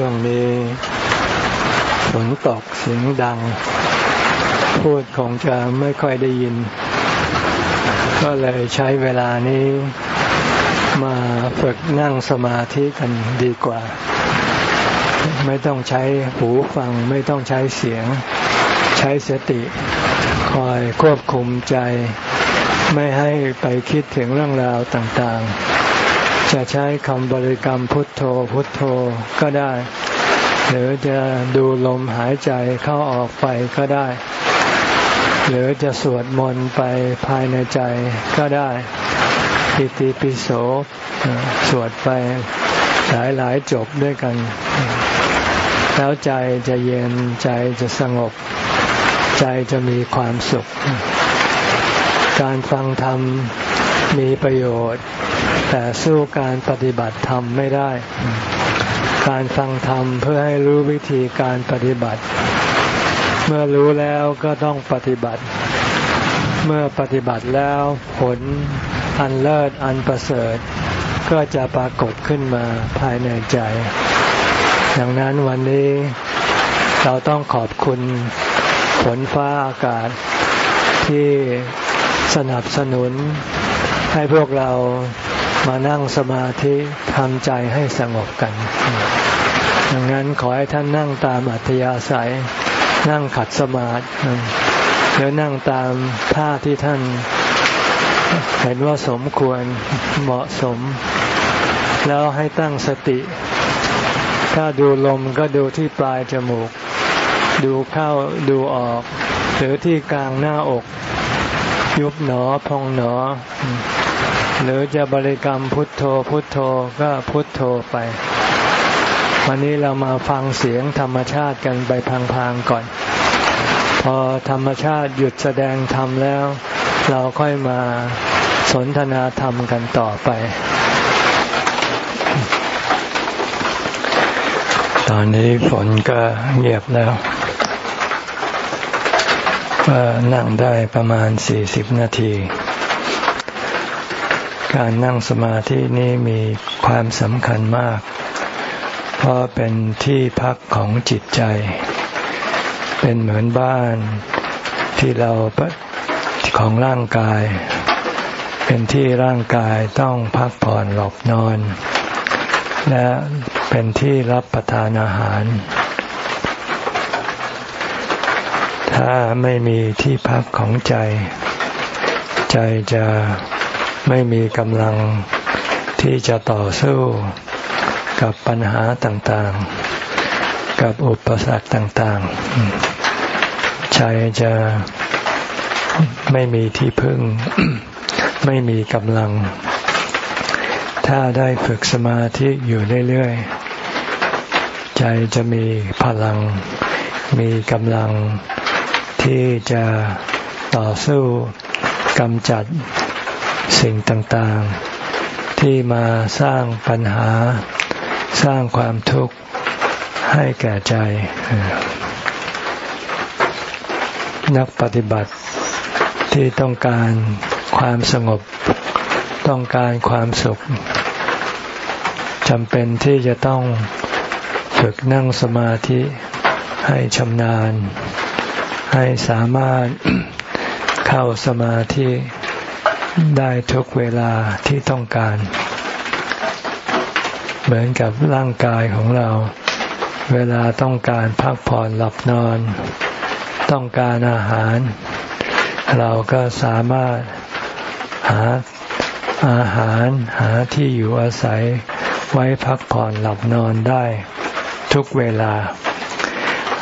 ช่วงนี้ฝนตกเสียงดัง พูดคงจะไม่ค่อยได้ยิน ก็เลยใช้เวลานี้มาฝึกนั่งสมาธิกันดีกว่า ไม่ต้องใช้หูฟังไม่ต้องใช้เสียง ใช้สติ คอยควบคุมใจ ไม่ให้ไปคิดถึงเรื่องราวต่างๆ จะใช้คำบริกรรมพุทโธพุทโธก็ได้ หรือจะดูลมหายใจเข้าออกไปก็ได้ หรือจะสวดมนต์ไปภายในใจก็ได้ปิติปิโสสวดไปหลายหลายจบด้วยกัน แล้วใจจะเย็นใจจะสงบ ใจจะมีความสุข การฟังธรรม มีประโยชน์ แต่สู้การปฏิบัติธรรมไม่ได้ การฟังธรรมเพื่อให้รู้วิธีการปฏิบัติ เมื่อรู้แล้วก็ต้องปฏิบัติ เมื่อปฏิบัติแล้วผลอันเลิศอันประเสริฐ ก็จะปรากฏขึ้นมาภายในใจ ดังนั้นวันนี้เราต้องขอบคุณฝนฟ้าอากาศที่สนับสนุน ให้พวกเรามานั่งสมาธิทำใจให้สงบกัน ดังนั้นขอให้ท่านนั่งตามอัธยาศัย นั่งขัดสมาธิหรือนั่งตามท่าที่ท่านเห็นว่าสมควรเหมาะสม แล้วให้ตั้งสติ ถ้าดูลมก็ดูที่ปลายจมูก ดูเข้าดูออก หรือที่กลางหน้าอก ยุบหนอพองหนอ หรือจะบริกรรมพุทโธพุทโธก็พุทโธไป วันนี้เรามาฟังเสียงธรรมชาติกันไปพังๆก่อน พอธรรมชาติหยุดแสดงธรรมแล้ว เราค่อยมาสนทนาธรรมกันต่อไปตอนนี้ฝนก็เงียบแล้ว ก็นั่งได้ประมาณสี่สิบนาที การนั่งสมาธินี้มีความสำคัญมาก เพราะเป็นที่พักของจิตใจ เป็นเหมือนบ้านที่เราของร่างกาย เป็นที่ร่างกายต้องพักผ่อนหลับนอน และเป็นที่รับประทานอาหาร ถ้าไม่มีที่พักของใจ ใจจะไม่มีกำลังที่จะต่อสู้กับปัญหาต่างๆ กับอุปสรรคต่างๆ ใจจะไม่มีที่พึ่ง ไม่มีกำลัง ถ้าได้ฝึกสมาธิอยู่เรื่อยๆ ใจจะมีพลัง มีกำลัง ที่จะต่อสู้กำจัดสิ่งต่างๆ ที่มาสร้างปัญหาสร้างความทุกข์ให้แก่ใจ นักปฏิบัติที่ต้องการความสงบต้องการความสุขจำเป็นที่จะต้องฝึกนั่งสมาธิให้ชำนาญ ให้สามารถเข้าสมาธิได้ทุกเวลาที่ต้องการ เหมือนกับร่างกายของเรา เวลาต้องการพักผ่อนหลับนอน ต้องการอาหาร เราก็สามารถหาอาหารหาที่อยู่อาศัยไว้พักผ่อนหลับนอนได้ ทุกเวลา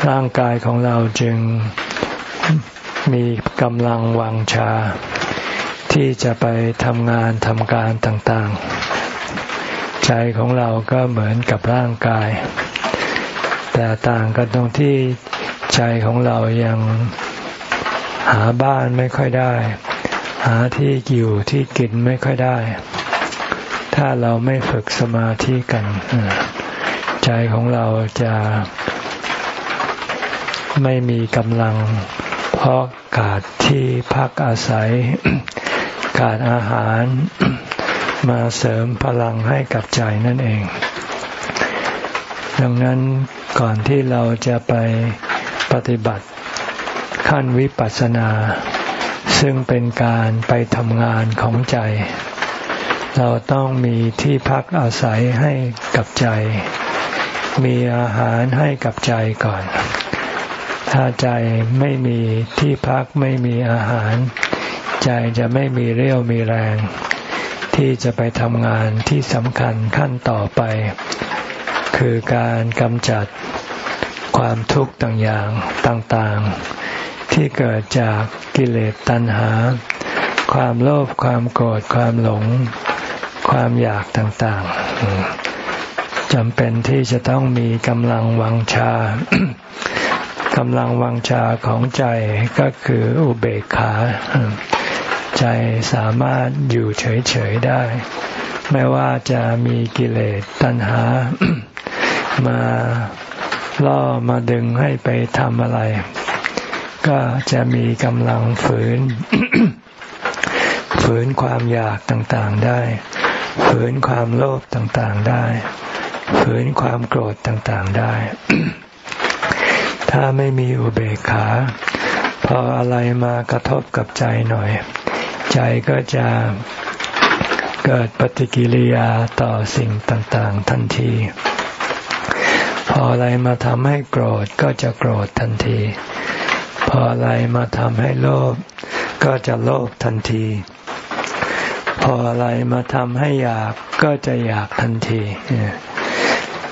ร่างกายของเราจึง มีกำลังวังชา ที่จะไปทำงานทำการต่างๆ ใจของเราก็เหมือนกับร่างกาย แต่ต่างกันตรงที่ใจของเรายังหาบ้านไม่ค่อยได้ หาที่อยู่ที่กินไม่ค่อยได้ ถ้าเราไม่ฝึกสมาธิกัน ใจของเราจะไม่มีกำลัง เพราะขาดที่พักอาศัย ขาดอาหารมาเสริมพลังให้กับใจนั่นเอง ดังนั้นก่อนที่เราจะไปปฏิบัติขั้นวิปัสสนา ซึ่งเป็นการไปทำงานของใจ เราต้องมีที่พักอาศัยให้กับใจ มีอาหารให้กับใจก่อน ถ้าใจไม่มีที่พักไม่มีอาหาร ใจจะไม่มีเรี่ยวมีแรง ที่จะไปทำงานที่สำคัญขั้นต่อไป คือการกำจัดความทุกข์ต่างๆต่างๆ ที่เกิดจากกิเลสตัณหา ความโลภความโกรธความหลง ความอยากต่างๆจำเป็นที่จะต้องมีกำลังวังชา กำลังวังชาของใจก็คืออุเบกขา ใจสามารถอยู่เฉยๆได้ ไม่ว่าจะมีกิเลสตัณหา มาล่อมาดึงให้ไปทำอะไร ก็จะมีกำลังฝืน ฝืนความอยากต่างๆได้ ฝืนความโลภต่างๆได้ ฝืนความโกรธต่างๆได้ ถ้าไม่มีอุเบกขา พออะไรมากระทบกับใจหน่อย ใจก็จะเกิดปฏิกิริยาต่อสิ่งต่างๆ ทันที พออะไรมาทำให้โกรธก็จะโกรธทันที พออะไรมาทำให้โลภก็จะโลภทันที พออะไรมาทำให้อยากก็จะอยากทันที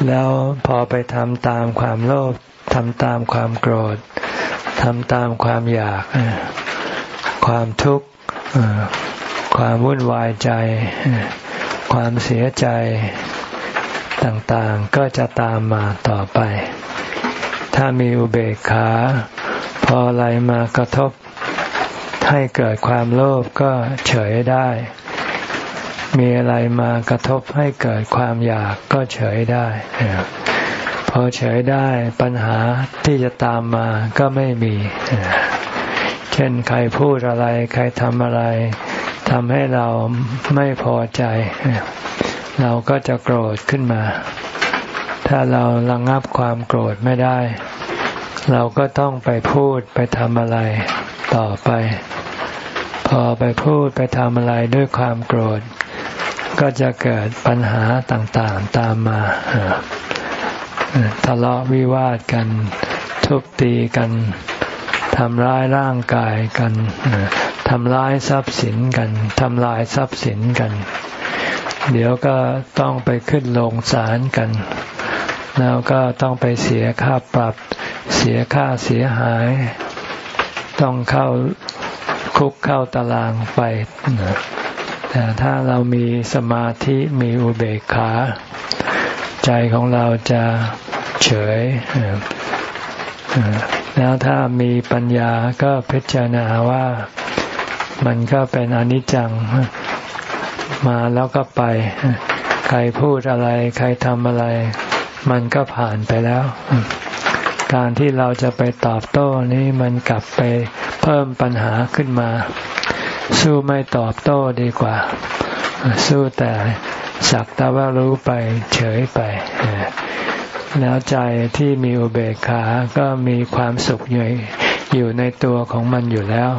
แล้วพอไปทำตามความโลภ ทำตามความโกรธทำตามความอยาก ความทุกข์ความวุ่นวายใจ ความเสียใจต่างๆ ก็จะตามมาต่อไป ถ้ามีอุเบกขา พออะไรมากระทบ ให้เกิดความโลภก็เฉยได้ มีอะไรมากระทบให้เกิดความอยากก็เฉยได้ พอเฉยได้ปัญหาที่จะตามมาก็ไม่มี เช่นใครพูดอะไร ใครทำอะไรทำให้เราไม่พอใจ เราก็จะโกรธขึ้นมา ถ้าเราระงงับความโกรธไม่ได้ เราก็ต้องไปพูดไปทำอะไรต่อไป พอไปพูดไปทำอะไรด้วยความโกรธ ก็จะเกิดปัญหาต่างๆตามมา ทะเลาะวิวาทกัน ทุบตีกันทำร้ายร่างกายกันทำร้ายทรัพย์สินกันทำลายทรัพย์สินกัน เดี๋ยวก็ต้องไปขึ้นลงศาลกัน แล้วก็ต้องไปเสียค่าปรับ เสียค่าเสียหาย ต้องเข้าคุกเข้าตารางไปแต่ถ้าเรามีสมาธิมีอุเบกขา ใจของเราจะเฉยแล้วถ้ามีปัญญาก็พิจารณาว่ามันก็เป็นอนิจจังมาแล้วก็ไป ใครพูดอะไร ใครทำอะไร มันก็ผ่านไปแล้ว การที่เราจะไปตอบโต้นี้มันกลับไปเพิ่มปัญหาขึ้นมา สู้ไม่ตอบโต้ดีกว่า สู้แต่ สักแต่ว่ารู้ไปเฉยไปแล้วใจที่มีอุเบกขา ก็มีความสุขอยู่อยู่ในตัวของมันอยู่แล้ว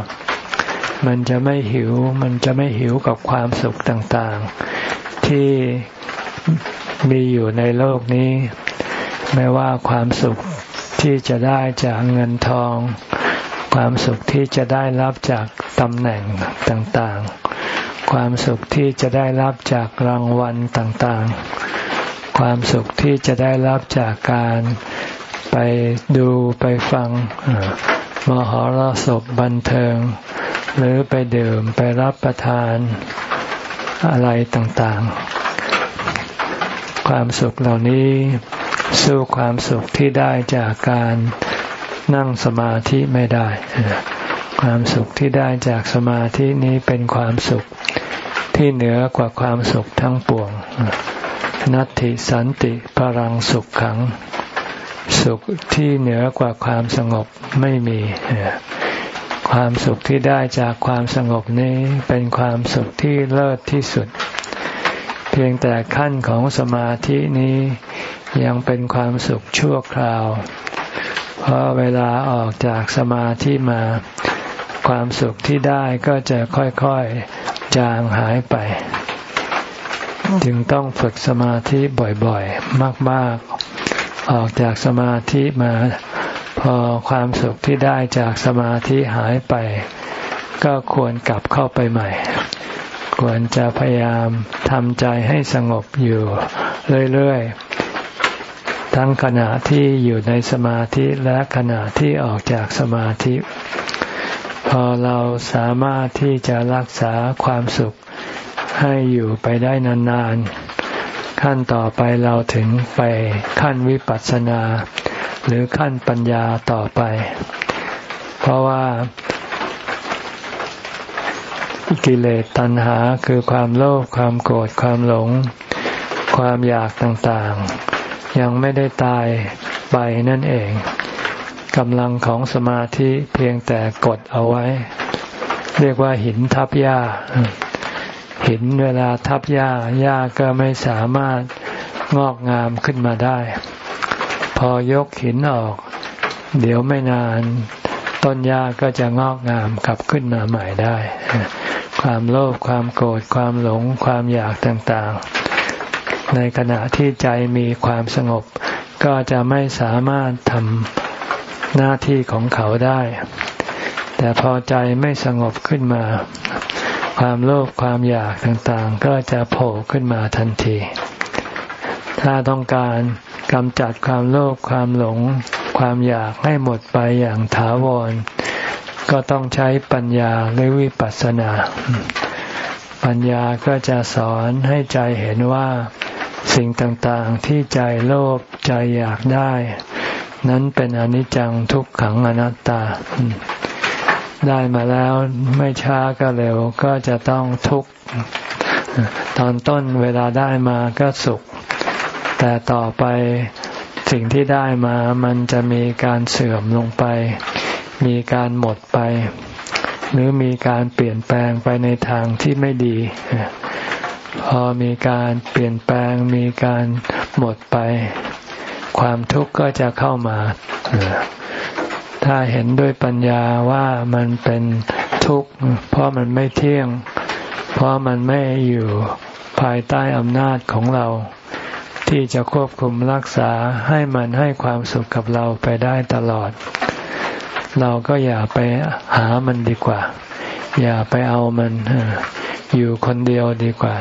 มันจะไม่หิว มันจะไม่หิวกับความสุขต่างๆ ที่มีอยู่ในโลกนี้ ไม่ว่าความสุขที่จะได้จากเงินทอง ความสุขที่จะได้รับจากตำแหน่งต่างๆ ความสุขที่จะได้รับจากรางวัลต่างๆ ความสุขที่จะได้รับจากการไปดูไปฟังมหรสพบันเทิง หรือไปดื่มไปรับประทานอะไรต่างๆ ความสุขเหล่านี้สู้ความสุขที่ได้จากการนั่งสมาธิไม่ได้ ความสุขที่ได้จากสมาธินี้เป็นความสุข ที่เหนือกว่าความสุขทั้งปวง นัตติสันติปรังสุขขัง สุขที่เหนือกว่าความสงบไม่มี ความสุขที่ได้จากความสงบนี้เป็นความสุขที่เลิศที่สุด เพียงแต่ขั้นของสมาธินี้ยังเป็นความสุขชั่วคราว เพราะเวลาออกจากสมาธิมา ความสุขที่ได้ก็จะค่อยๆ จางหายไป จึงต้องฝึกสมาธิบ่อยๆ มากๆ ออกจากสมาธิมาพอความสุขที่ได้จากสมาธิหายไป ก็ควรกลับเข้าไปใหม่ ควรจะพยายามทำใจให้สงบอยู่เรื่อยๆ ทั้งขณะที่อยู่ในสมาธิและขณะที่ออกจากสมาธิ พอเราสามารถที่จะรักษาความสุขให้อยู่ไปได้นานๆ ขั้นต่อไปเราถึงไปขั้นวิปัสสนา หรือขั้นปัญญาต่อไป เพราะว่ากิเลสตัณหาคือความโลภความโกรธความหลง ความอยากต่างๆ ยังไม่ได้ตายไปนั่นเอง กำลังของสมาธิเพียงแต่กดเอาไว้ เรียกว่าหินทับหญ้า หินเวลาทับหญ้าหญ้าก็ไม่สามารถงอกงามขึ้นมาได้ พอยกหินออก เดี๋ยวไม่นาน ต้นหญ้าก็จะงอกงามกลับขึ้นมาใหม่ได้ ความโลภความโกรธความหลงความอยากต่างๆ ในขณะที่ใจมีความสงบ ก็จะไม่สามารถทำ หน้าที่ของเขาได้ แต่พอใจไม่สงบขึ้นมา ความโลภความอยากต่างๆ ก็จะโผล่ขึ้นมาทันที ถ้าต้องการกำจัดความโลภความหลง ความอยากให้หมดไปอย่างถาวร ก็ต้องใช้ปัญญาหรือวิปัสสนา ปัญญาก็จะสอนให้ใจเห็นว่าสิ่งต่างๆที่ใจโลภใจอยากได้ นั้นเป็นอนิจจังทุกขังอนัตตา ได้มาแล้วไม่ช้าก็เร็วก็จะต้องทุกข์ตอนต้นเวลาได้มาก็สุข แต่ต่อไปสิ่งที่ได้มามันจะมีการเสื่อมลงไป มีการหมดไป หรือมีการเปลี่ยนแปลงไปในทางที่ไม่ดี พอมีการเปลี่ยนแปลงมีการหมดไป ความทุกข์ก็จะเข้ามา ถ้าเห็นด้วยปัญญาว่ามันเป็นทุกข์ เพราะมันไม่เที่ยง เพราะมันไม่อยู่ภายใต้อำนาจของเรา ที่จะควบคุมรักษาให้มันให้ความสุขกับเราไปได้ตลอด เราก็อย่าไปหามันดีกว่า อย่าไปเอามันอยู่คนเดียวดีกว่า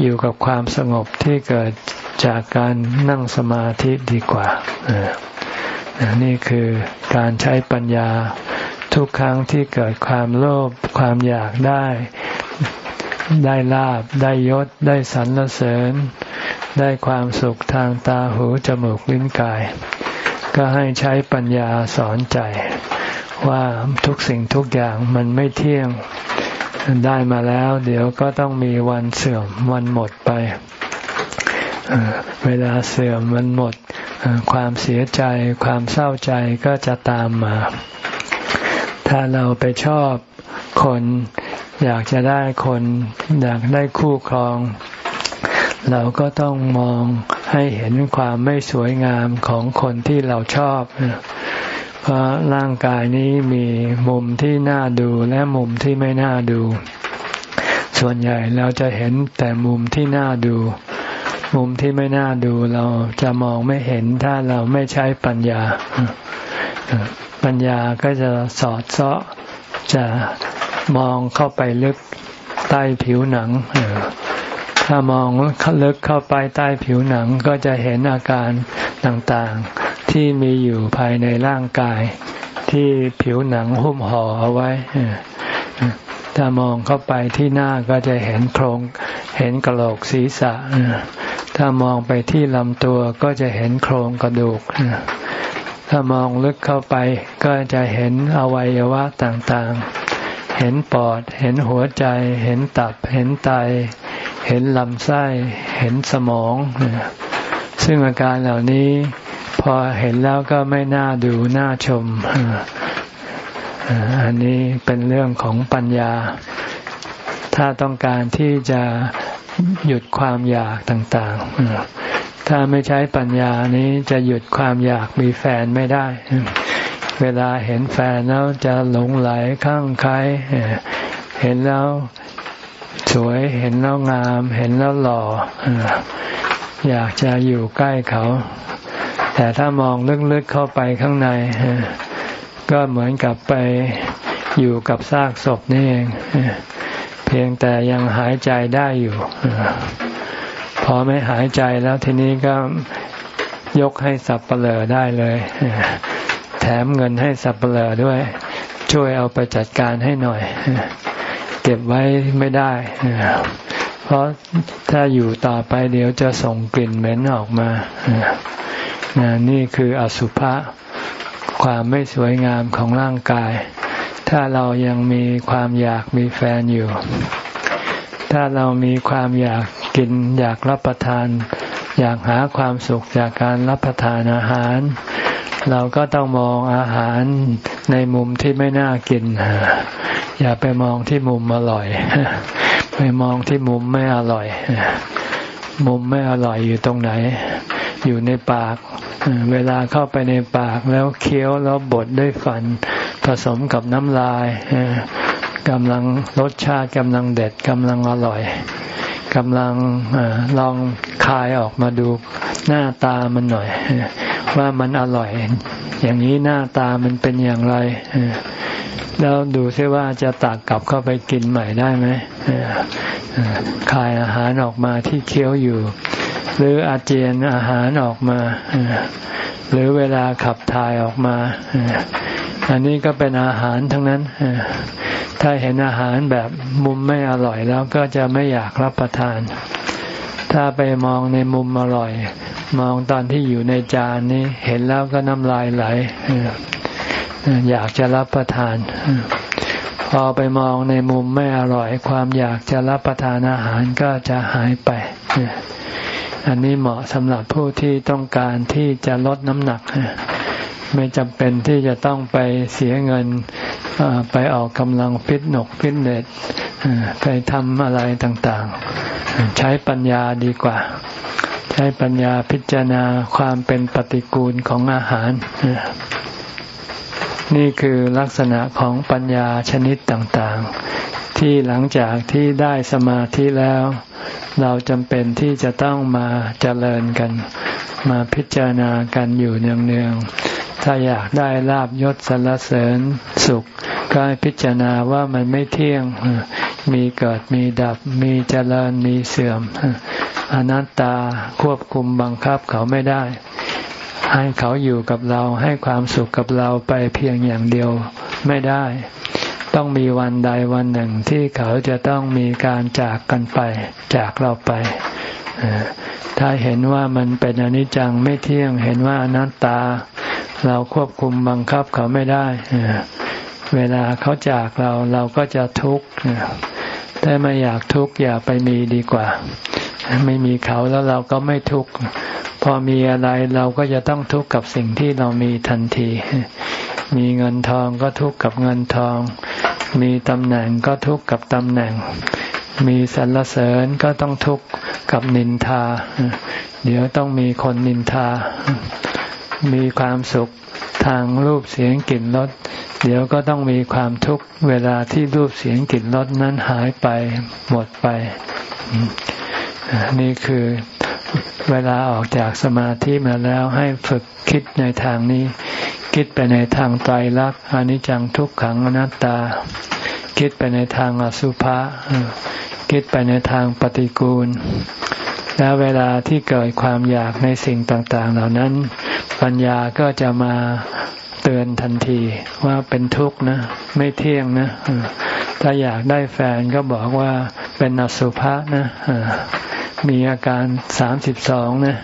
อยู่กับความสงบที่เกิด จากการนั่งสมาธิดีกว่านี่คือการใช้ปัญญาทุกครั้งที่เกิดความโลภความอยากได้ ได้ลาบได้ยศ ได้สรรเสริญ ได้ความสุขทางตาหูจมูกลิ้นกาย ก็ให้ใช้ปัญญาสอนใจ ว่าทุกสิ่งทุกอย่างมันไม่เที่ยงได้มาแล้ว เดี๋ยวก็ต้องมีวันเสื่อมวันหมดไป เวลาเสื่อมมันหมดความเสียใจ ความเศร้าใจก็จะตามมา ถ้าเราไปชอบคน อยากจะได้คน อยากได้คู่ครอง เราก็ต้องมองให้เห็นความไม่สวยงามของคนที่เราชอบเพราะร่างกายนี้มีมุมที่น่าดูและมุมที่ไม่น่าดู ส่วนใหญ่เราจะเห็นแต่มุมที่น่าดู มุมที่ไม่น่าดูเราจะมองไม่เห็นถ้าเราไม่ใช้ปัญญา ปัญญาก็จะสอดเสาะจะมองเข้าไปลึกใต้ผิวหนัง ถ้ามองลึกเข้าไปใต้ผิวหนังก็จะเห็นอาการต่างๆ ที่มีอยู่ภายในร่างกาย ที่ผิวหนังหุ้มห่อเอาไว้ถ้ามองเข้าไปที่หน้าก็จะเห็นโครง เห็นกระโหลกศีรษะ ถ้ามองไปที่ลำตัวก็จะเห็นโครงกระดูก ถ้ามองลึกเข้าไปก็จะเห็นอวัยวะต่างๆ เห็นปอด เห็นหัวใจ เห็นตับ เห็นไต เห็นลำไส้ เห็นสมอง ซึ่งอาการเหล่านี้พอเห็นแล้วก็ไม่น่าดูน่าชม อันนี้เป็นเรื่องของปัญญา ถ้าต้องการที่จะ หยุดความอยากต่างๆ ถ้าไม่ใช้ปัญญานี้จะหยุดความอยากมีแฟนไม่ได้ เวลาเห็นแฟนแล้วจะหลงไหลข้างใครเห็นแล้วสวย เห็นแล้วงาม เห็นแล้วหล่อ อยากจะอยู่ใกล้เขา แต่ถ้ามองลึกๆเข้าไปข้างใน ก็เหมือนกับไปอยู่กับซากศพนี่เอง เพียงแต่ยังหายใจได้อยู่พอไม่หายใจแล้วทีนี้ก็ยกให้สับเปลอได้เลย แถมเงินให้สับเปลอด้วย ช่วยเอาไปจัดการให้หน่อย เก็บไว้ไม่ได้ เพราะถ้าอยู่ต่อไปเดี๋ยวจะส่งกลิ่นเหม็นออกมานี่คืออสุภะความไม่สวยงามของร่างกาย ถ้าเรายังมีความอยากมีแฟนอยู่ ถ้าเรามีความอยากกินอยากรับประทาน อยากหาความสุขจากการรับประทานอาหาร เราก็ต้องมองอาหารในมุมที่ไม่น่ากิน อย่าไปมองที่มุมอร่อย ไปมองที่มุมไม่อร่อย มุมไม่อร่อยอยู่ตรงไหน อยู่ในปาก เวลาเข้าไปในปากแล้วเคี้ยวแล้วบดด้วยฟัน ผสมกับน้ำลายกำลังรสชาติกำลังเด็ดกำลังอร่อยกำลังอลองคายออกมาดูหน้าตามันหน่อย ว่ามันอร่อย อย่างนี้หน้าตามันเป็นอย่างไรแล้วดูซิว่าจะตักกลับเข้าไปกินใหม่ได้ไหมคายอาหารออกมาที่เคี้ยวอยู่ หรืออาเจียนอาหารออกมา หรือเวลาขับถ่ายออกมา อันนี้ก็เป็นอาหารทั้งนั้น ถ้าเห็นอาหารแบบมุมไม่อร่อยแล้วก็จะไม่อยากรับประทาน ถ้าไปมองในมุมอร่อย มองตอนที่อยู่ในจานนี้เห็นแล้วก็น้ำลายไหล อยากจะรับประทาน พอไปมองในมุมไม่อร่อย ความอยากจะรับประทานอาหารก็จะหายไป อันนี้เหมาะสำหรับผู้ที่ต้องการที่จะลดน้ำหนัก ไม่จำเป็นที่จะต้องไปเสียเงินไปออกกำลังฟิตหนกฟิตเนสไปทำอะไรต่างๆ ใช้ปัญญาดีกว่า ใช้ปัญญาพิจารณาความเป็นปฏิกูลของอาหาร นี่คือลักษณะของปัญญาชนิดต่างๆ ที่หลังจากที่ได้สมาธิแล้ว เราจำเป็นที่จะต้องมาเจริญกัน มาพิจารณากันอยู่เนืองๆ ถ้าอยากได้ลาบยศสรรเสริญสุข ก็ให้พิจารณาว่ามันไม่เที่ยง มีเกิดมีดับ มีเจริญมีเสื่อม อนัตตาควบคุมบังคับเขาไม่ได้ ให้เขาอยู่กับเราให้ความสุขกับเราไปเพียงอย่างเดียวไม่ได้ ต้องมีวันใดวันหนึ่งที่เขาจะต้องมีการจากกันไป จากเราไปถ้าเห็นว่ามันเป็นอนิจจังไม่เที่ยง เห็นว่าอนัตตา เราควบคุมบังคับเขาไม่ได้ เวลาเขาจากเราเราก็จะทุกข์ถ้าไม่อยากทุกข์อย่าไปมีดีกว่า ไม่มีเขาแล้วเราก็ไม่ทุกข์ พอมีอะไรเราก็จะต้องทุกข์กับสิ่งที่เรามีทันที มีเงินทองก็ทุกข์กับเงินทอง มีตำแหน่งก็ทุกข์กับตำแหน่ง มีสรรเสริญก็ต้องทุกข์กับนินทา เดี๋ยวต้องมีคนนินทา มีความสุขทางรูปเสียงกลิ่นรสเดี๋ยวก็ต้องมีความทุกข์เวลาที่รูปเสียงกลิ่นรสนั้นหายไปหมดไป นี่คือเวลาออกจากสมาธิมาแล้วให้ฝึกคิดในทางนี้ คิดไปในทางไตรลักษณ์อนิจจังทุกขังอนัตตา คิดไปในทางอสุภะคิดไปในทางปฏิกูล แล้วเวลาที่เกิดความอยากในสิ่งต่าง ๆ เหล่านั้น ปัญญาก็จะมาเตือนทันทีว่าเป็นทุกข์นะ ไม่เที่ยงนะ ถ้าอยากได้แฟนก็บอกว่าเป็นอสุภะนะมีอาการสามสิบสองนะ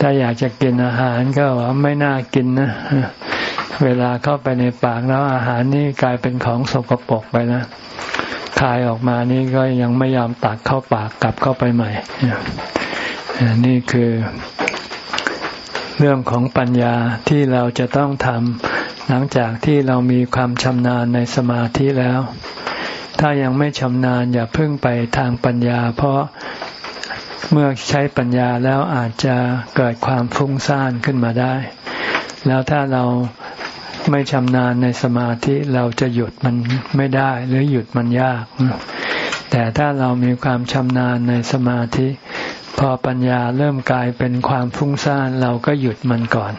ถ้าอยากจะกินอาหารก็ว่าไม่น่ากินนะเวลาเข้าไปในปากแล้วอาหารนี่กลายเป็นของสกปรกไปนะ คายออกมานี่ก็ยังไม่ยอมตักเข้าปากกลับเข้าไปใหม่นี่คือเรื่องของปัญญาที่เราจะต้องทำหลังจากที่เรามีความชำนาญในสมาธิแล้ว ถ้ายังไม่ชำนาญอย่าพึ่งไปทางปัญญา เพราะเมื่อใช้ปัญญาแล้วอาจจะเกิดความฟุ้งซ่านขึ้นมาได้ แล้วถ้าเรา ไม่ชำนาญในสมาธิเราจะหยุดมันไม่ได้หรือหยุดมันยาก แต่ถ้าเรามีความชำนาญในสมาธิ พอปัญญาเริ่มกลายเป็นความฟุ้งซ่านเราก็หยุดมันก่อน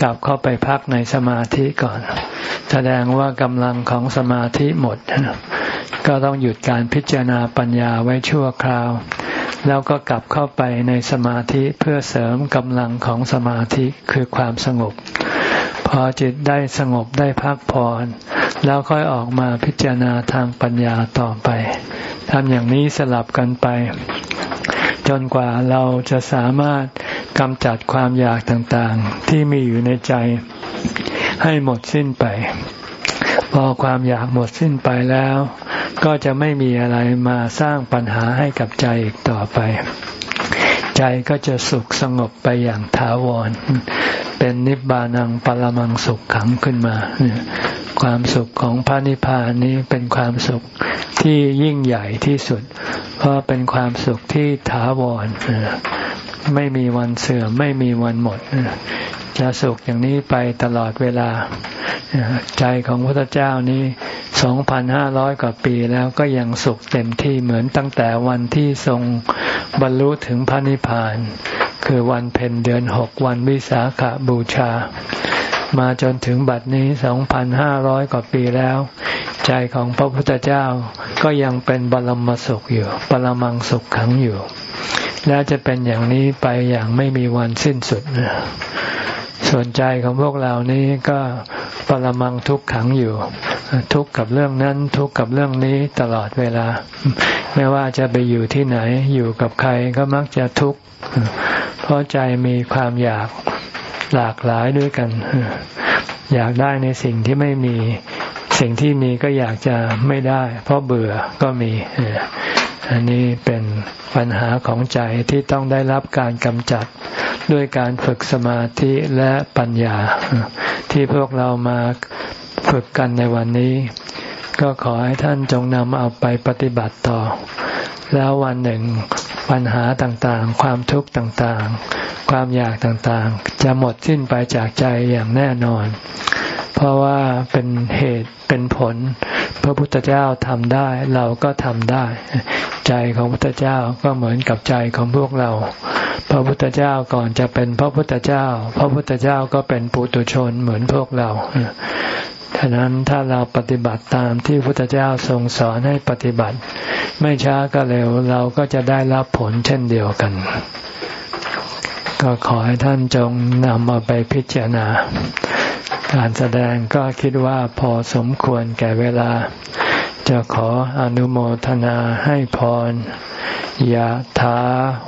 กลับเข้าไปพักในสมาธิก่อน แสดงว่ากำลังของสมาธิหมด ก็ต้องหยุดการพิจารณาปัญญาไว้ชั่วคราว แล้วก็กลับเข้าไปในสมาธิเพื่อเสริมกำลังของสมาธิคือความสงบ พอจิตได้สงบได้พักผ่อนแล้วค่อยออกมาพิจารณาทางปัญญาต่อไปทำอย่างนี้สลับกันไป จนกว่าเราจะสามารถกำจัดความอยากต่างๆ ที่มีอยู่ในใจให้หมดสิ้นไป พอความอยากหมดสิ้นไปแล้ว ก็จะไม่มีอะไรมาสร้างปัญหาให้กับใจอีกต่อไป ใจก็จะสุขสงบไปอย่างถาวร เป็นนิบานังปรมังสุขขังขึ้นมา ความสุขของพระนิพพานนี้เป็นความสุขที่ยิ่งใหญ่ที่สุด เพราะเป็นความสุขที่ถาวรไม่มีวันเสื่อมไม่มีวันหมดจะสุขอย่างนี้ไปตลอดเวลา ใจของพระเจ้านี้สองพันห้าร้อยกว่าปีแล้วก็ยังสุขเต็มที่เหมือนตั้งแต่วันที่ทรงบรรลุถึงพระนิพพาน คือวันเพ็ญเดือนหกวันวิสาขาบูชา มาจนถึงบัดนี้สองพันห้าร้อยกว่าปีแล้ว ใจของพระพุทธเจ้าก็ยังเป็นบรมสุขอยู่บรมังสุขขังอยู่ และจะเป็นอย่างนี้ไปอย่างไม่มีวันสิ้นสุด ส่วนใจของพวกเรานี้ก็ปรมังทุกขังอยู่ ทุกกับเรื่องนั้น ทุกกับเรื่องนี้ตลอดเวลา ไม่ว่าจะไปอยู่ที่ไหน อยู่กับใครก็มักจะทุกข์เพราะใจมีความอยากหลากหลายด้วยกัน อยากได้ในสิ่งที่ไม่มี สิ่งที่มีก็อยากจะไม่ได้ เพราะเบื่อก็มี อันนี้เป็นปัญหาของใจที่ต้องได้รับการกำจัดด้วยการฝึกสมาธิและปัญญา ที่พวกเรามาฝึกกันในวันนี้ ก็ขอให้ท่านจงนำเอาไปปฏิบัติต่อ แล้ววันหนึ่งปัญหาต่างๆ ความทุกข์ต่างๆ ความอยากต่างๆ จะหมดสิ้นไปจากใจอย่างแน่นอน เพราะว่าเป็นเหตุเป็นผล พระพุทธเจ้าทำได้ เราก็ทำได้ ใจของพระพุทธเจ้าก็เหมือนกับใจของพวกเรา พระพุทธเจ้าก่อนจะเป็นพระพุทธเจ้า พระพุทธเจ้าก็เป็นปุถุชนเหมือนพวกเราฉะนั้นถ้าเราปฏิบัติตามที่พระพุทธเจ้าทรงสอนให้ปฏิบัติ ไม่ช้าก็เร็วเราก็จะได้รับผลเช่นเดียวกัน ก็ขอให้ท่านจงนำมาไปพิจารณา การแสดงก็คิดว่าพอสมควรแก่เวลา จะขออนุโมทนาให้พรยะถา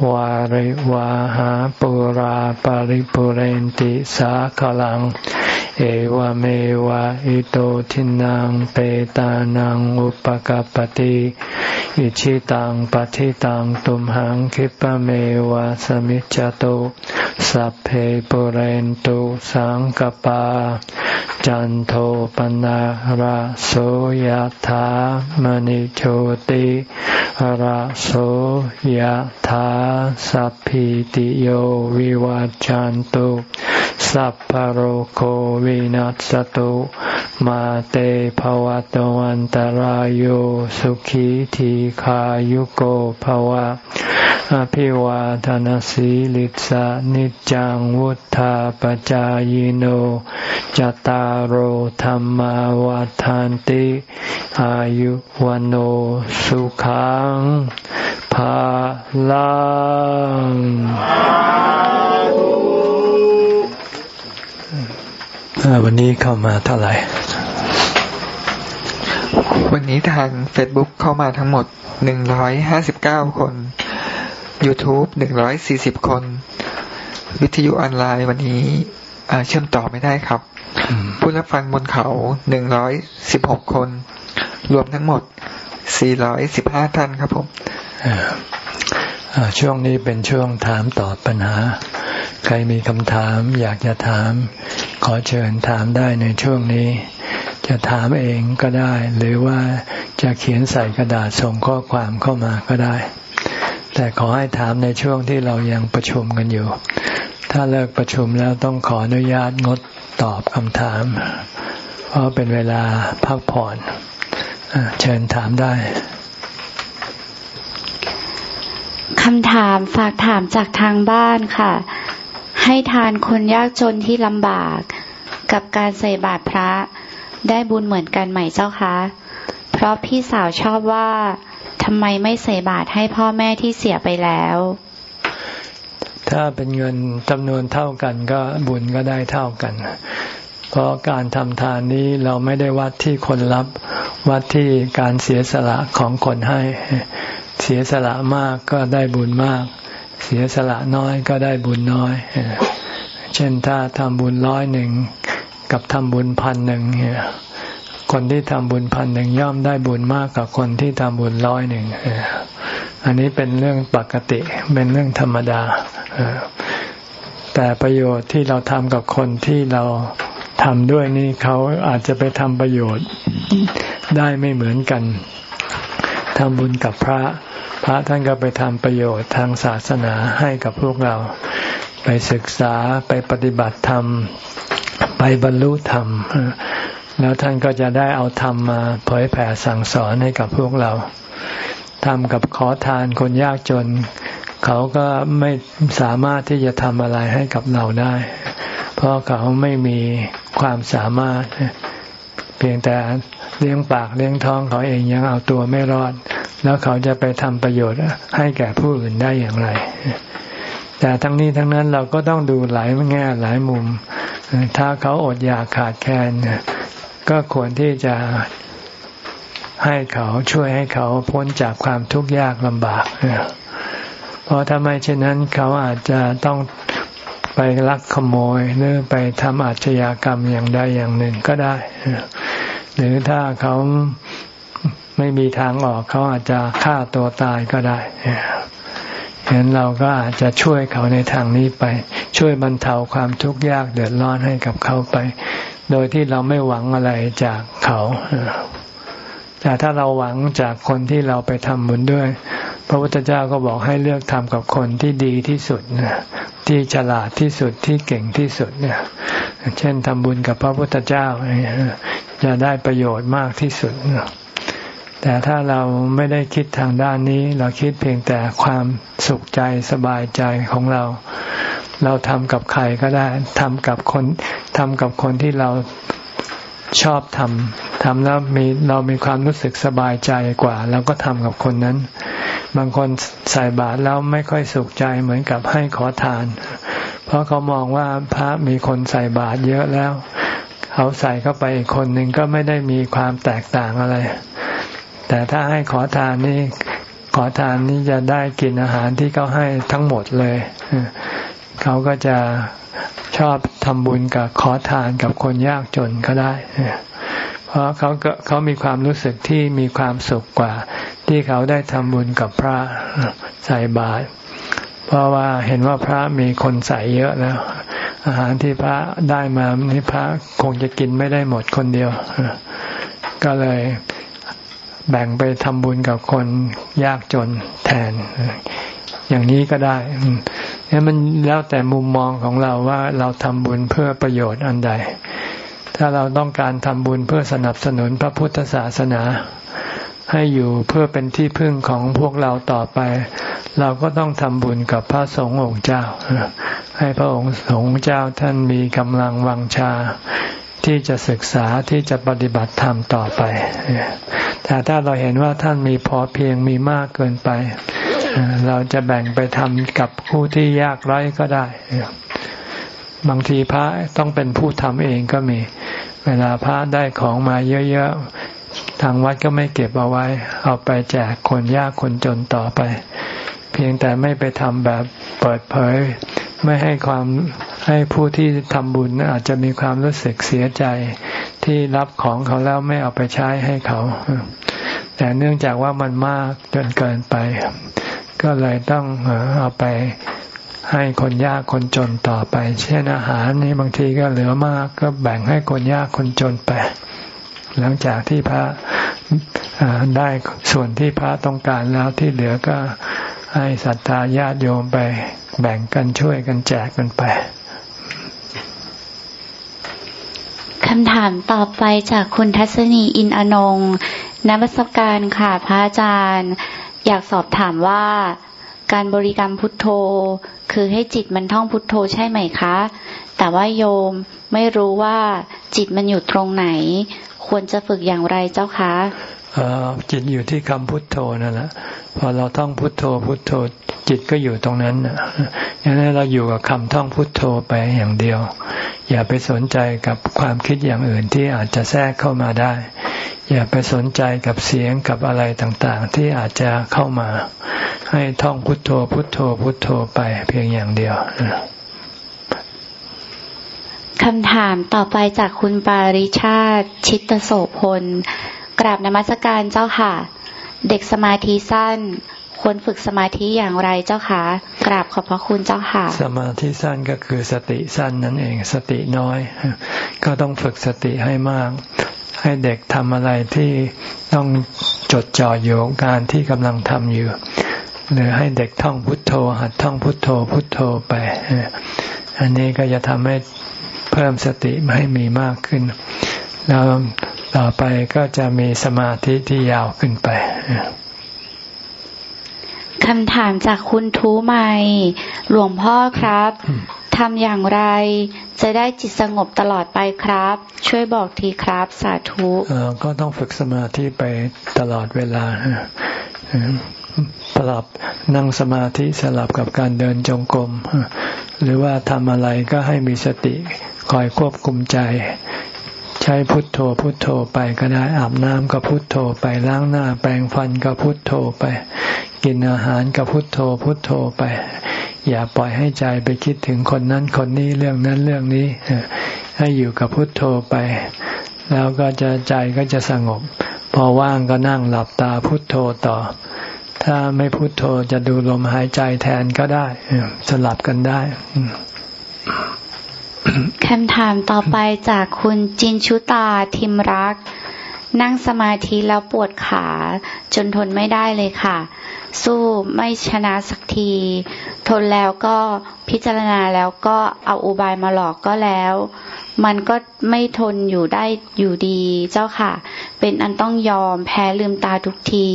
วาริวาหาปุราปาริปุเรนติสาขลัง เอวเมวะอิโตทินังเปตานังอุปกัรปติอิชิตังปฏิตังตุมหังคิปะเมวะสมิจจตุสัพเพปุเรนตุสังกปา จันโทปนะระโสยธามณิโชติระโสยธาสัพพิติโยวิวัจจันตุ สัพพโรโควินัสตุมาเตภวัตวันตารโยสุขีทีขายุโกภวะอภิวาทานสีลิสานิจังวุธาปจายโนจตารโหธรรมวาทานติ อายุวันโอสุขังภาลัง วันนี้เข้ามาเท่าไหร่ วันนี้ทาง Facebook เข้ามาทั้งหมด 159 คน YouTube 140 คน วิทยุออนไลน์วันนี้เชื่อมต่อไม่ได้ครับ ผู้รับฟังบนเขา 116 คน รวมทั้งหมด 415 ท่านครับผมช่วงนี้เป็นช่วงถามตอบปัญหา ใครมีคำถามอยากจะถาม ขอเชิญถามได้ในช่วงนี้ จะถามเองก็ได้ หรือว่าจะเขียนใส่กระดาษส่งข้อความเข้ามาก็ได้ แต่ขอให้ถามในช่วงที่เรายังประชุมกันอยู่ ถ้าเลิกประชุมแล้วต้องขออนุญาตงดตอบคำถาม เพราะเป็นเวลาพักผ่อนเชิญถามได้คำถามฝากถามจากทางบ้านค่ะ ให้ทานคนยากจนที่ลำบาก กับการใส่บาตรพระได้บุญเหมือนกันไหมเจ้าคะ เพราะพี่สาวชอบว่าทำไมไม่ใส่บาตรให้พ่อแม่ที่เสียไปแล้ว ถ้าเป็นเงินจำนวนเท่ากันก็บุญก็ได้เท่ากัน เพราะการทำทานนี้เราไม่ได้วัดที่คนรับ วัดที่การเสียสละของคนให้ เสียสละมากก็ได้บุญมาก เสียสละน้อยก็ได้บุญน้อย เช่นถ้าทำบุญร้อยหนึ่งกับทำบุญพันหนึ่งเนี่ยคนที่ทำบุญพันหนึ่งย่อมได้บุญมากกว่าคนที่ทำบุญร้อยหนึ่งอันนี้เป็นเรื่องปกติเป็นเรื่องธรรมดาแต่ประโยชน์ที่เราทำกับคนที่เราทำด้วยนี่เขาอาจจะไปทำประโยชน์ได้ไม่เหมือนกัน ทำบุญกับพระ พระท่านก็ไปทำประโยชน์ทางศาสนาให้กับพวกเรา ไปศึกษาไปปฏิบัติธรรม ไปบรรลุธรรม แล้วท่านก็จะได้เอาธรรมมาเผยแผ่สั่งสอนให้กับพวกเราทำกับขอทานคนยากจน เขาก็ไม่สามารถที่จะทำอะไรให้กับเราได้ เพราะเขาไม่มีความสามารถ เพียงแต่ เลี้ยงปากเลี้ยงท้องเขาเองยังเอาตัวไม่รอด แล้วเขาจะไปทำประโยชน์ให้แก่ผู้อื่นได้อย่างไร แต่ทั้งนี้ทั้งนั้นเราก็ต้องดูหลายแง่หลายมุม ถ้าเขาอดอยากขาดแคลนก็ควรที่จะให้เขาช่วยให้เขาพ้นจากความทุกข์ยากลำบากเพราะถ้าไม่เช่นนั้นเขาอาจจะต้องไปลักขโมยหรือไปทำอาชญากรรมอย่างใดอย่างหนึ่งก็ได้ หรือถ้าเขาไม่มีทางออกเขาอาจจะฆ่าตัวตายก็ได้เห็นเราก็อาจจะช่วยเขาในทางนี้ไป ช่วยบรรเทาความทุกข์ยากเดือดร้อนให้กับเขาไป โดยที่เราไม่หวังอะไรจากเขาแต่ถ้าเราหวังจากคนที่เราไปทำบุญด้วย พระพุทธเจ้าก็บอกให้เลือกทำกับคนที่ดีที่สุดที่ฉลาดที่สุดที่เก่งที่สุดเนี่ย เช่นทำบุญกับพระพุทธเจ้าจะได้ประโยชน์มากที่สุด แต่ถ้าเราไม่ได้คิดทางด้านนี้ เราคิดเพียงแต่ความสุขใจสบายใจของเรา เราทำกับใครก็ได้ทำกับคนทำกับคนที่เรา ชอบทำทำแล้วมีเรามีความรู้สึกสบายใจกว่าเราก็ทำกับคนนั้น บางคนใส่บาตรแล้วไม่ค่อยสุขใจเหมือนกับให้ขอทาน เพราะเขามองว่าพระมีคนใส่บาตรเยอะแล้ว เขาใส่เข้าไปอีกคนหนึ่งก็ไม่ได้มีความแตกต่างอะไร แต่ถ้าให้ขอทานนี่ขอทานนี่จะได้กินอาหารที่เขาให้ทั้งหมดเลย เขาก็จะ ชอบทำบุญกับขอทานกับคนยากจนก็ได้ เพราะเขาก็เขามีความรู้สึกที่มีความสุขกว่า ที่เขาได้ทำบุญกับพระใส่บาตรเพราะว่าเห็นว่าพระมีคนใส่เยอะแล้ว อาหารที่พระได้มานี่พระคงจะกินไม่ได้หมดคนเดียว ก็เลยแบ่งไปทำบุญกับคนยากจนแทน อย่างนี้ก็ได้ นี่มันแล้วแต่มุมมองของเราว่าเราทำบุญเพื่อประโยชน์อันใด ถ้าเราต้องการทำบุญเพื่อสนับสนุนพระพุทธศาสนา ให้อยู่เพื่อเป็นที่พึ่งของพวกเราต่อไป เราก็ต้องทำบุญกับพระสงฆ์องค์เจ้า ให้พระองค์สงฆ์เจ้าท่านมีกำลังวังชาที่จะศึกษาที่จะปฏิบัติธรรมต่อไป แต่ถ้าเราเห็นว่าท่านมีพอเพียงมีมากเกินไป เราจะแบ่งไปทำกับผู้ที่ยากไร้ก็ได้ บางทีพระต้องเป็นผู้ทำเองก็มี เวลาพระได้ของมาเยอะๆ ทางวัดก็ไม่เก็บเอาไว้ เอาไปแจกคนยากคนจนต่อไป เพียงแต่ไม่ไปทำแบบเปิดเผย ไม่ให้ความให้ผู้ที่ทำบุญอาจจะมีความรู้สึกเสียใจที่รับของเขาแล้วไม่เอาไปใช้ให้เขาแต่เนื่องจากว่ามันมากจนเกินไป ก็เลยต้องเอาไปให้คนยากคนจนต่อไป เช่นอาหารนี่บางทีก็เหลือมากก็แบ่งให้คนยากคนจนไป หลังจากที่พระได้ส่วนที่พระต้องการแล้วที่เหลือก็ให้ศรัทธาญาติโยมไป แบ่งกันช่วยกันแจกกันไปคำถามต่อไปจากคุณทัศนีอินอนงนวัสการค่ะพระอาจารย์ อยากสอบถามว่าการบริกรรมพุทโธ คือให้จิตมันท่องพุทโธใช่ไหมคะ แต่ว่าโยมไม่รู้ว่าจิตมันอยู่ตรงไหน ควรจะฝึกอย่างไรเจ้าคะจิตอยู่ที่คำพุทโธนั่นแหละพอเราท่องพุทโธพุทโธ จิตก็อยู่ตรงนั้นอย่างนั้นเราอยู่กับคำท่องพุทโธไปอย่างเดียว อย่าไปสนใจกับความคิดอย่างอื่นที่อาจจะแทรกเข้ามาได้ อย่าไปสนใจกับเสียงกับอะไรต่างๆ ที่อาจจะเข้ามา ให้ท่องพุทโธพุทโธพุทโธไปเพียงอย่างเดียวคำถามต่อไปจากคุณปาริชาติ ชิตโสพล กราบนมัสการเจ้าค่ะ เด็กสมาธิสั้นควรฝึกสมาธิอย่างไรเจ้าคะกราบขอบพระคุณเจ้าค่ะ สมาธิสั้นก็คือสติสั้นนั่นเอง สติน้อย ก็ต้องฝึกสติให้มาก ให้เด็กทำอะไรที่ต้องจดจ่ออยู่การที่กำลังทำอยู่ หรือให้เด็กท่องพุทโธ หัดท่องพุทโธ พุทโธไป อันนี้ก็จะทำให้เพิ่มสติให้มีมากขึ้น แล้วต่อไปก็จะมีสมาธิที่ยาวขึ้นไป คำถามจากคุณทูใหม่ หลวงพ่อครับทำอย่างไร จะได้จิตสงบตลอดไปครับ ช่วยบอกทีครับสาธุก็ต้องฝึกสมาธิไปตลอดเวลาสลับนั่งสมาธิสลับกับการเดินจงกรมหรือว่าทำอะไรก็ให้มีสติคอยควบคุมใจ ใช้พุทโธพุทโธไปก็ได้อาบน้ำก็พุทโธไปล้างหน้า แปรงฟันก็พุทโธไป กินอาหารก็พุทโธพุทโธไป อย่าปล่อยให้ใจไปคิดถึงคนนั้นคนนี้เรื่องนั้นเรื่องนี้ ให้อยู่กับพุทโธไป แล้วก็จะใจก็จะสงบ พอว่างก็นั่งหลับตาพุทโธต่อ ถ้าไม่พุทโธจะดูลมหายใจแทนก็ได้ สลับกันได้ คำถามต่อไปจากคุณจินชุตาทิมรัก นั่งสมาธิแล้วปวดขา จนทนไม่ได้เลยค่ะ สู้ไม่ชนะสักที ทนแล้วก็พิจารณาแล้วก็เอาอุบายมาหลอกก็แล้ว มันก็ไม่ทนอยู่ได้อยู่ดีเจ้าค่ะ เป็นอันต้องยอมแพ้ลืมตาทุกที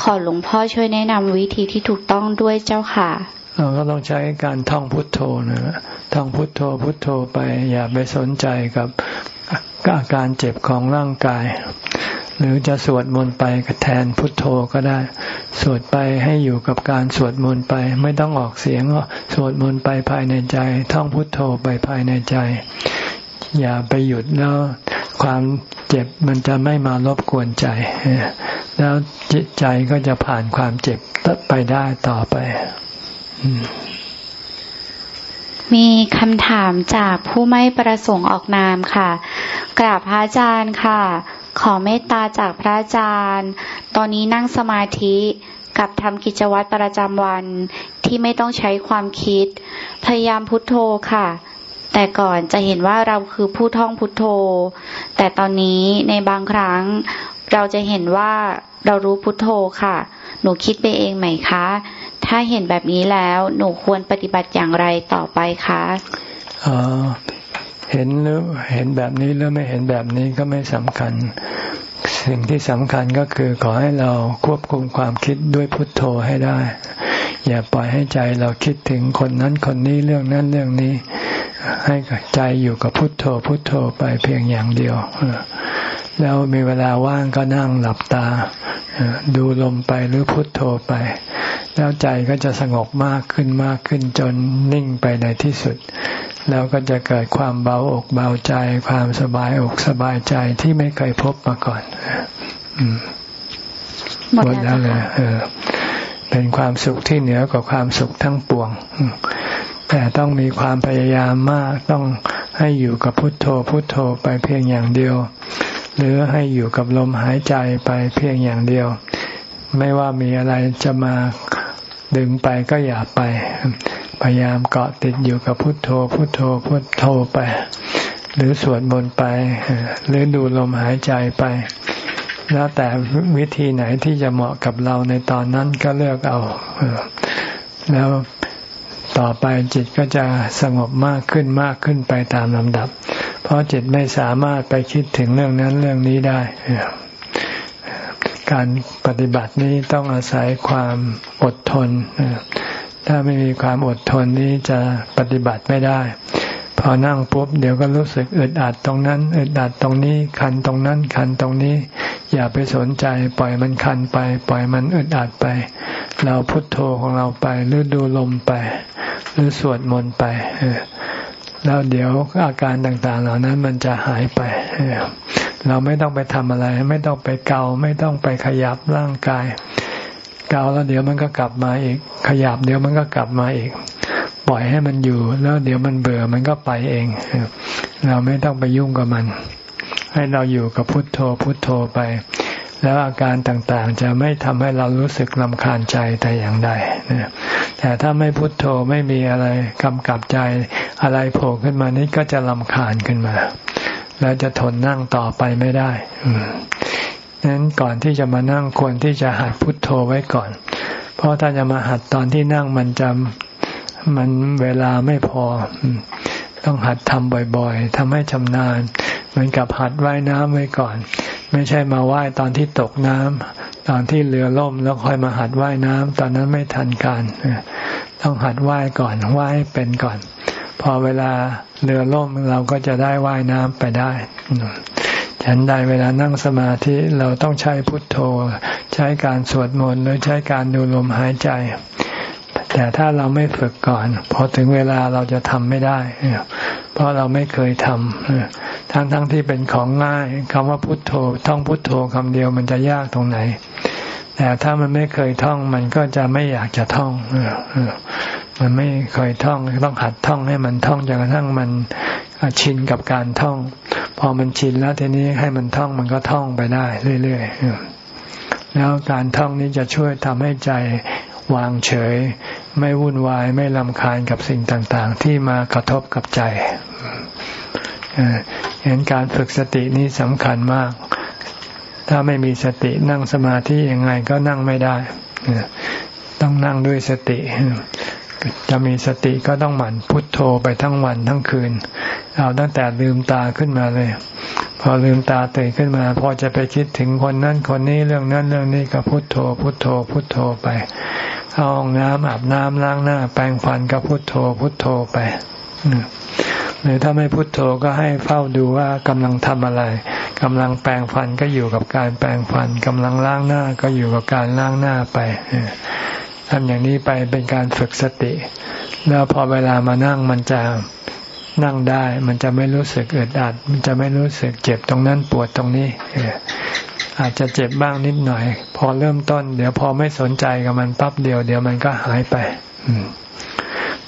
ขอหลวงพ่อช่วยแนะนำวิธีที่ถูกต้องด้วยเจ้าค่ะ เราก็ต้องใช้การท่องพุทโธนะท่องพุทโธพุทโธไป อย่าไปสนใจกับอาการเจ็บของร่างกาย หรือจะสวดมนต์ไปแทนพุทโธก็ได้ สวดไปให้อยู่กับการสวดมนต์ไป ไม่ต้องออกเสียงสวดมนต์ไปภายในใจ ท่องพุทโธไปภายในใจ อย่าไปหยุดแล้วความเจ็บมันจะไม่มารบกวนใจ แล้วจิตใจก็จะผ่านความเจ็บไปได้ต่อไป มีคำถามจากผู้ไม่ประสงค์ออกนามค่ะ กราบพระอาจารย์ค่ะ ขอเมตตาจากพระอาจารย์ ตอนนี้นั่งสมาธิกับทำกิจวัตรประจำวันที่ไม่ต้องใช้ความคิด พยายามพุทโธค่ะ แต่ก่อนจะเห็นว่าเราคือผู้ท่องพุทโธ แต่ตอนนี้ในบางครั้งเราจะเห็นว่าเรารู้พุทโธค่ะ หนูคิดไปเองไหมคะ ถ้าเห็นแบบนี้แล้ว หนูควรปฏิบัติอย่างไรต่อไปคะอ๋อเห็นหรือเห็นแบบนี้หรือไม่เห็นแบบนี้ก็ไม่สำคัญ สิ่งที่สำคัญก็คือขอให้เราควบคุมความคิดด้วยพุทโธให้ได้ อย่าปล่อยให้ใจเราคิดถึงคนนั้นคนนี้เรื่องนั้นเรื่องนี้ ให้ใจอยู่กับพุทโธพุทโธไปเพียงอย่างเดียว แล้วมีเวลาว่างก็นั่งหลับตา ดูลมไปหรือพุทโธไป แล้วใจก็จะสงบมากขึ้นมากขึ้นจนนิ่งไปในที่สุด แล้วก็จะเกิดความเบาอกเบาใจ ความสบายอกสบายใจที่ไม่เคยพบมาก่อนหมดแล้วเลยเออเป็นความสุขที่เหนือกว่าความสุขทั้งปวงแต่ต้องมีความพยายามมากต้องให้อยู่กับพุทโธพุทโธไปเพียงอย่างเดียว หรือให้อยู่กับลมหายใจไปเพียงอย่างเดียว ไม่ว่ามีอะไรจะมาดึงไปก็อย่าไป พยายามเกาะติดอยู่กับพุทโธ พุทโธ พุทโธไป หรือสวดมนต์ไป หรือดูลมหายใจไป แล้วแต่วิธีไหนที่จะเหมาะกับเราในตอนนั้นก็เลือกเอา แล้วต่อไปจิตก็จะสงบมากขึ้นมากขึ้นไปตามลำดับ ราะจิตไม่สามารถไปคิดถึงเรื่องนั้นเรื่องนี้ได้ การปฏิบัตินี้ต้องอาศัยความอดทน ถ้าไม่มีความอดทนนี้จะปฏิบัติไม่ได้ พอนั่งปุ๊บเดี๋ยวก็รู้สึกอึดอัดตรงนั้นอึดอัดตรงนี้ คันตรงนั้น คันตรงนี้ อย่าไปสนใจ ปล่อยมันคันไป ปล่อยมันอึดอัดไป เราพุทโธของเราไปหรือดูลมไป หรือสวดมนต์ไป แล้วเดี๋ยวอาการต่างๆ เหล่านั้นมันจะหายไป เราไม่ต้องไปทำอะไร ไม่ต้องไปเกาไม่ต้องไปขยับร่างกาย เกาแล้วเดี๋ยวมันก็กลับมาอีก ขยับเดี๋ยวมันก็กลับมาอีก ปล่อยให้มันอยู่ แล้วเดี๋ยวมันเบื่อมันก็ไปเอง เราไม่ต้องไปยุ่งกับมัน ให้เราอยู่กับพุทโธพุทโธไป แล้วอาการต่างๆ จะไม่ทำให้เรารู้สึกลำคาญใจแต่อย่างใด แต่ถ้าไม่พุทโธไม่มีอะไรกำกับใจอะไรโผล่ขึ้นมานี่ก็จะลำคาญขึ้นมา แล้วจะทนนั่งต่อไปไม่ได้นั้นก่อนที่จะมานั่งควรที่จะหัดพุทโธไว้ก่อน เพราะถ้าจะมาหัดตอนที่นั่งมันจะมันเวลาไม่พอ ต้องหัดทำบ่อยๆทำให้ชำนาญ เหมือนกับหัดว่ายน้ำไว้ก่อน ไม่ใช่มาว่ายตอนที่ตกน้ำตอนที่เรือล่มแล้วค่อยมาหัดว่ายน้ำตอนนั้นไม่ทันการต้องหัดว่ายก่อนว่ายเป็นก่อน พอเวลาเรือล่มเราก็จะได้ว่ายน้ำไปได้ฉันใดเวลานั่งสมาธิเราต้องใช้พุทโธ ใช้การสวดมนต์หรือใช้การดูลมหายใจ แต่ถ้าเราไม่ฝึกก่อน พอถึงเวลาเราจะทำไม่ได้ เพราะเราไม่เคยทำทั้งทั้งที่เป็นของง่ายคำว่าพุทโธ ท่องพุทโธคำเดียวมันจะยากตรงไหน แต่ถ้ามันไม่เคยท่อง มันก็จะไม่อยากจะท่องมันไม่เคยท่องต้องหัดท่องให้มันท่องจนกระทั่งมันชินกับการท่อง พอมันชินแล้วทีนี้ให้มันท่องมันก็ท่องไปได้เรื่อยๆแล้วการท่องนี้จะช่วยทำให้ใจ วางเฉย ไม่วุ่นวายไม่ลำคาญกับสิ่งต่างๆ ที่มากระทบกับใจเห็นการฝึกสตินี้สำคัญมาก ถ้าไม่มีสตินั่งสมาธิยังไงก็นั่งไม่ได้ต้องนั่งด้วยสติ จะมีสติก็ต้องหมั่นพุทโธไปทั้งวันทั้งคืน เอาตั้งแต่ลืมตาขึ้นมาเลย พอลืมตาตื่นขึ้นมา พอจะไปคิดถึงคนนั้นคนนี้เรื่องนั้นเรื่องนี้ก็พุทโธ พุทโธ พุทโธไปเข้าห้องน้ำอาบน้ำล้างหน้า แปรงฟันก็พุทโธ พุทโธไปหรือถ้าไม่พุทโธก็ให้เฝ้าดูว่ากำลังทำอะไรกำลังแปรงฟันก็อยู่กับการแปรงฟันกำลังล้างหน้าก็อยู่กับการล้างหน้าไป ทำอย่างนี้ไปเป็นการฝึกสติ แล้วพอเวลามานั่งมันจะนั่งได้ มันจะไม่รู้สึกอึดอัด มันจะไม่รู้สึกเจ็บตรงนั้นปวดตรงนี้อาจจะเจ็บบ้างนิดหน่อย พอเริ่มต้น เดี๋ยวพอไม่สนใจกับมันปั๊บเดียว เดี๋ยวมันก็หายไป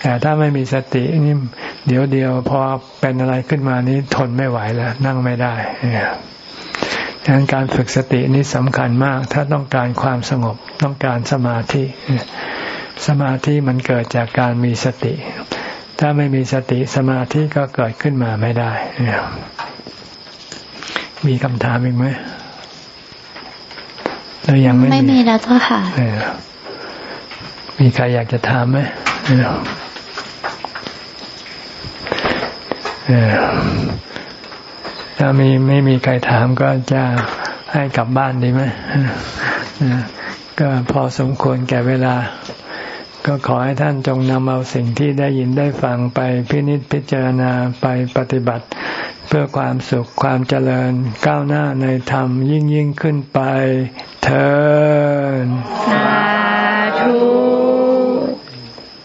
แต่ถ้าไม่มีสตินี่เดี๋ยวเดียวพอเป็นอะไรขึ้นมานี้ทนไม่ไหวแล้ว นั่งไม่ได้ ดังนั้นการฝึกสตินี้สำคัญมาก ถ้าต้องการความสงบต้องการสมาธิ สมาธิมันเกิดจากการมีสติ ถ้าไม่มีสติสมาธิก็เกิดขึ้นมาไม่ได้ มีคำถามอีกไหมเรายังไม่ไม่มีแล้วเจ้าค่ะมีใครอยากจะถามไหม ถ้ามีไม่มีใครถามก็จะให้กลับบ้านดีไหมก็พอสมควรแก่เวลา ก็ขอให้ท่านจงนำเอาสิ่งที่ได้ยินได้ฟังไปพินิจพิจารณาไปปฏิบัติ เพื่อความสุขความเจริญก้าวหน้าในธรรมยิ่งยิ่งขึ้นไปเธอ